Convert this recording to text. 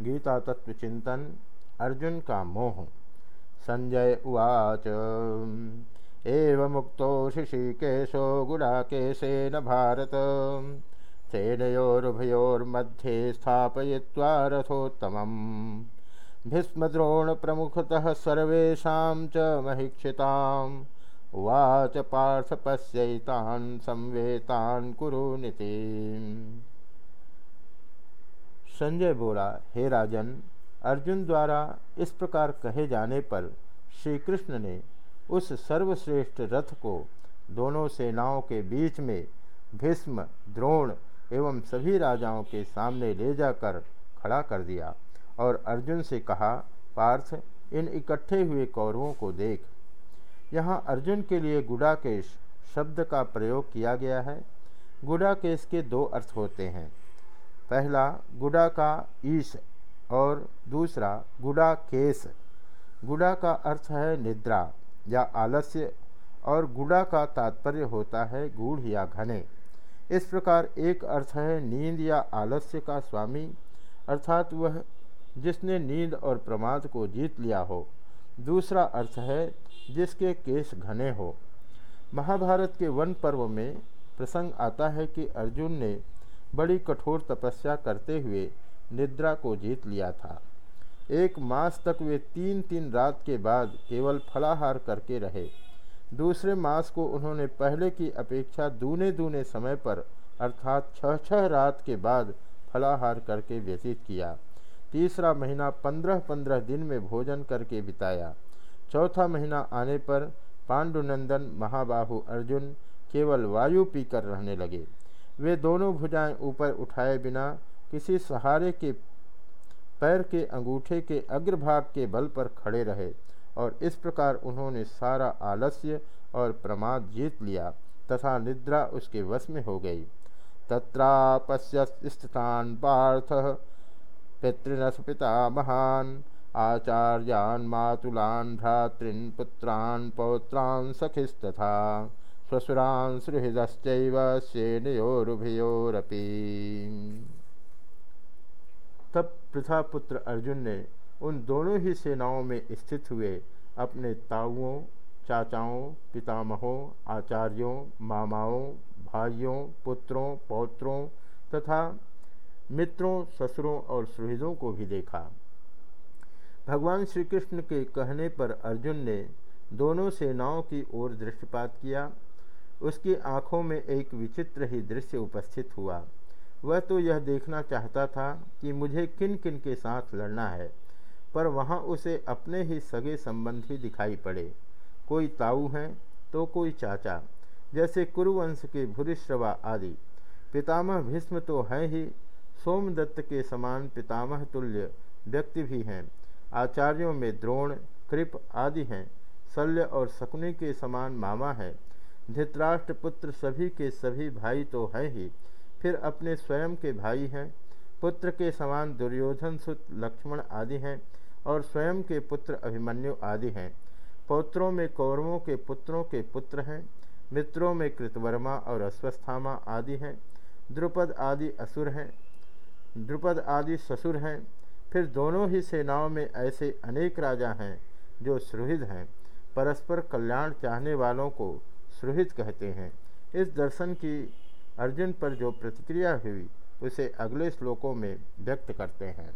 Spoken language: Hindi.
गीता तत्व चिंतन अर्जुन का मोह। संजय उवाच, एव मुक्तो ऋषिकेशो गुडाकेशेन भारत। सेनयोरुभयोर्मध्ये स्थापयित्वा रथोत्तमम्। भीष्मद्रोणप्रमुखतः सर्वेषां च महिक्षिताम्। उवाच पार्थ पश्यैतान् संवेतान् संजय बोला हे राजन, अर्जुन द्वारा इस प्रकार कहे जाने पर श्री कृष्ण ने उस सर्वश्रेष्ठ रथ को दोनों सेनाओं के बीच में भीष्म, द्रोण एवं सभी राजाओं के सामने ले जाकर खड़ा कर दिया और अर्जुन से कहा, पार्थ, इन इकट्ठे हुए कौरवों को देख। यहाँ अर्जुन के लिए गुड़ाकेश शब्द का प्रयोग किया गया है। गुड़ाकेश के दो अर्थ होते हैं। पहला गुड़ा का ईश और दूसरा गुड़ा केस गुड़ा का अर्थ है निद्रा या आलस्य और गुड़ा का तात्पर्य होता है गूढ़ या घने। इस प्रकार एक अर्थ है नींद या आलस्य का स्वामी, अर्थात वह जिसने नींद और प्रमाद को जीत लिया हो। दूसरा अर्थ है जिसके केस घने हो। महाभारत के वन पर्व में प्रसंग आता है कि अर्जुन ने बड़ी कठोर तपस्या करते हुए निद्रा को जीत लिया था। एक मास तक वे तीन तीन रात के बाद केवल फलाहार करके रहे। दूसरे मास को उन्होंने पहले की अपेक्षा दूने दूने समय पर, अर्थात छः छः रात के बाद, फलाहार करके व्यतीत किया। तीसरा महीना पंद्रह पंद्रह दिन में भोजन करके बिताया। चौथा महीना आने पर पांडुनंदन, महाबाहु अर्जुन केवल वायु पीकर रहने लगे। वे दोनों भुजाएँ ऊपर उठाए बिना किसी सहारे के पैर के अंगूठे के अग्रभाग के बल पर खड़े रहे और इस प्रकार उन्होंने सारा आलस्य और प्रमाद जीत लिया तथा निद्रा उसके वश में हो गई। तत्रापश्य स्थितान पार्थ पितृनस पिता महान आचार्यान मातुलान भ्रातृन पुत्रान पौत्रान सखिस्तथा। श्वशुरान सुहृदश्चैव सेनयोरुभयोरपि तब पुत्र अर्जुन ने उन दोनों ही सेनाओं में स्थित हुए अपने ताऊओं, चाचाओं, पितामहों, आचार्यों, मामाओं, भाइयों, पुत्रों, पौत्रों तथा मित्रों, ससुरों और सुहृदों को भी देखा। भगवान श्री कृष्ण के कहने पर अर्जुन ने दोनों सेनाओं की ओर दृष्टिपात किया उसकी आँखों में एक विचित्र ही दृश्य उपस्थित हुआ। वह तो यह देखना चाहता था कि मुझे किन किन के साथ लड़ना है, पर वहाँ उसे अपने ही सगे संबंधी दिखाई पड़े। कोई ताऊ हैं तो कोई चाचा, जैसे कुरुवंश के भूरिश्रवा आदि। पितामह भीष्म तो हैं ही, सोमदत्त के समान पितामह तुल्य व्यक्ति भी हैं। आचार्यों में द्रोण, कृप आदि हैं। शल्य और शकुनी के समान मामा है। धृतराष्ट्र पुत्र सभी के सभी भाई तो हैं ही, फिर अपने स्वयं के भाई हैं। पुत्र के समान दुर्योधन, सुत, लक्ष्मण आदि हैं और स्वयं के पुत्र अभिमन्यु आदि हैं। पौत्रों में कौरवों के पुत्रों के पुत्र हैं, मित्रों में कृतवर्मा और अश्वस्थामा आदि हैं। द्रुपद आदि असुर हैं, द्रुपद आदि ससुर हैं, फिर दोनों ही सेनाओं में ऐसे अनेक राजा हैं जो सुहृद हैं। परस्पर कल्याण चाहने वालों को सुहित कहते हैं। इस दर्शन की अर्जुन पर जो प्रतिक्रिया हुई, उसे अगले श्लोकों में व्यक्त करते हैं।